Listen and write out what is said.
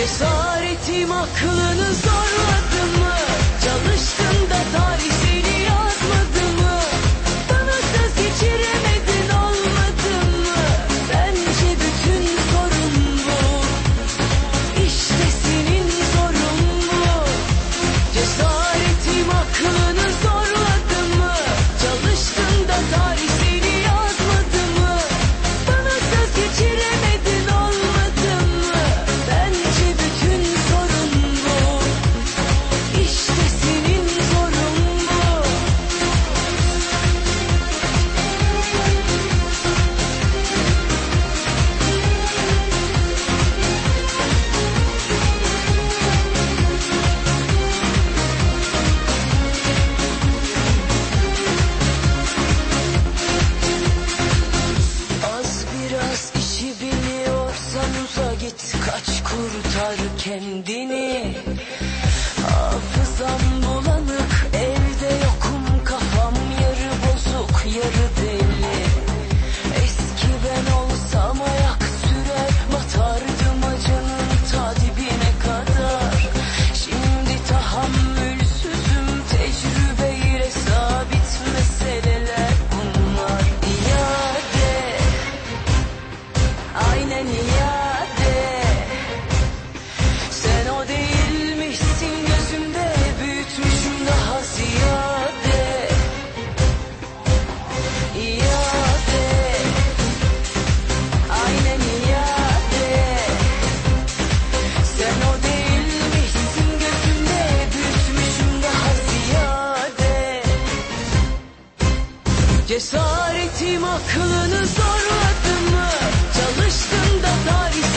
Cesaretim aklını zorladı mı? Çalıştın da tarihsiz. to the touch. Cesaretim aklını zorladı mı? Çalıştım da tarih